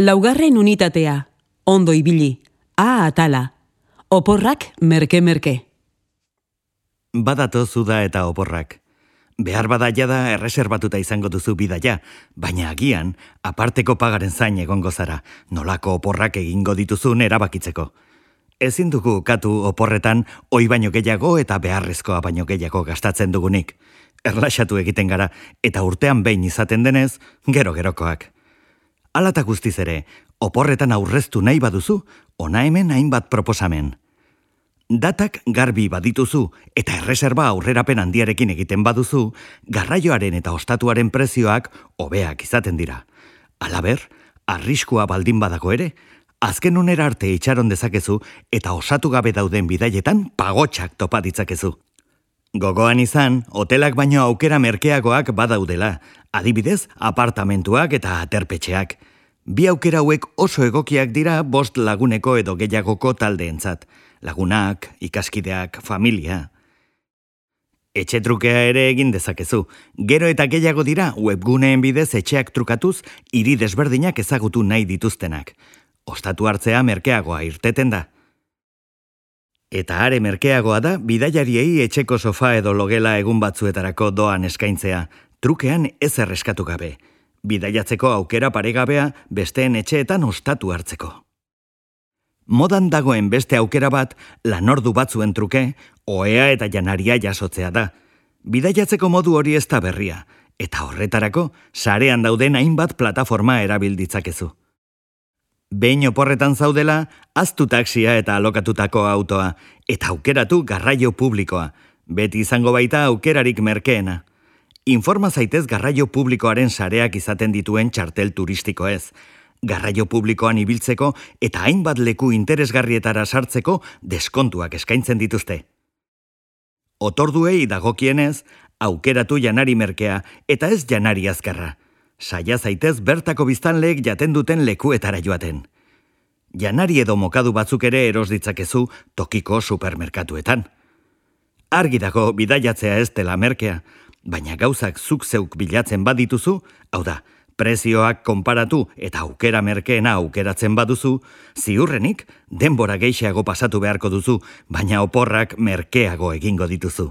Laugarren unitatea, ondo ibili, a atala, oporrak merke-merke. Badato zuda eta oporrak. Behar badaia da erreserbatuta izango duzu bidaia, baina agian, aparteko pagaren zain egongo zara, nolako oporrak egingo dituzun erabakitzeko. Ezin dugu katu oporretan oi baino gehiago eta beharrezkoa baino gehiago gastatzen dugunik. Erlaxatu egiten gara eta urtean behin izaten denez, gero gerokoak. Alata guztiz ere, oporretan aurreztu nahi baduzu, ona hemen hainbat proposamen. Datak garbi badituzu eta erreserba aurrerapen handiarekin egiten baduzu, garraioaren eta ostatuaren prezioak hobeak izaten dira. Alaber, arriskua baldin badako ere, azken unera arte itxaron dezakezu eta osatu gabe dauden bidaietan pagotxak topa ditzakezu. Gogoan izan, hotelak baino aukera merkeagoak badaudela, adibidez, apartamentuak eta aterpetxeak. Bi aukera hauek oso egokiak dira bost laguneko edo gehiagoko taldeentzat lagunak, ikaskideak, familia. Etxe trukea ere egin dezakezu. Gero eta gehiago dira webguneen bidez etxeak trukatuz hiri desberdinak ezagutu nahi dituztenak. Ostatu hartzea merkeagoa irteten da. Eta are merkeagoa da bidaiariei etxeko sofa edo logela egun batzuetarako doan eskaintzea, trukean ez erreskatu gabe. Bidaiatzeko aukera paregabea besteen etxeetan ostatu hartzeko modan dagoen beste aukera bat lanordu batzuen truke, oea eta janaria jasotzea da. Bidaiatzeko modu hori ez da berria, eta horretarako sarean dauden hainbat plataforma erabilditzakezu. Behin oporretan zaudela, aztu taksia eta alokatutako autoa, eta aukeratu garraio publikoa, beti izango baita aukerarik merkeena. Informa zaitez garraio publikoaren sareak izaten dituen txartel turistiko ez, garraio publikoan ibiltzeko eta hainbat leku interesgarrietara sartzeko deskontuak eskaintzen dituzte. Otorduei dagokienez, aukeratu janari merkea eta ez janari azkarra. Saia zaitez bertako biztanleek jaten duten lekuetara joaten. Janari edo mokadu batzuk ere eros ditzakezu tokiko supermerkatuetan. Argi dago bidaiatzea ez dela merkea, baina gauzak zuk zeuk bilatzen badituzu, hau da, prezioak konparatu eta aukera merkeena aukeratzen baduzu, ziurrenik denbora geixeago pasatu beharko duzu, baina oporrak merkeago egingo dituzu.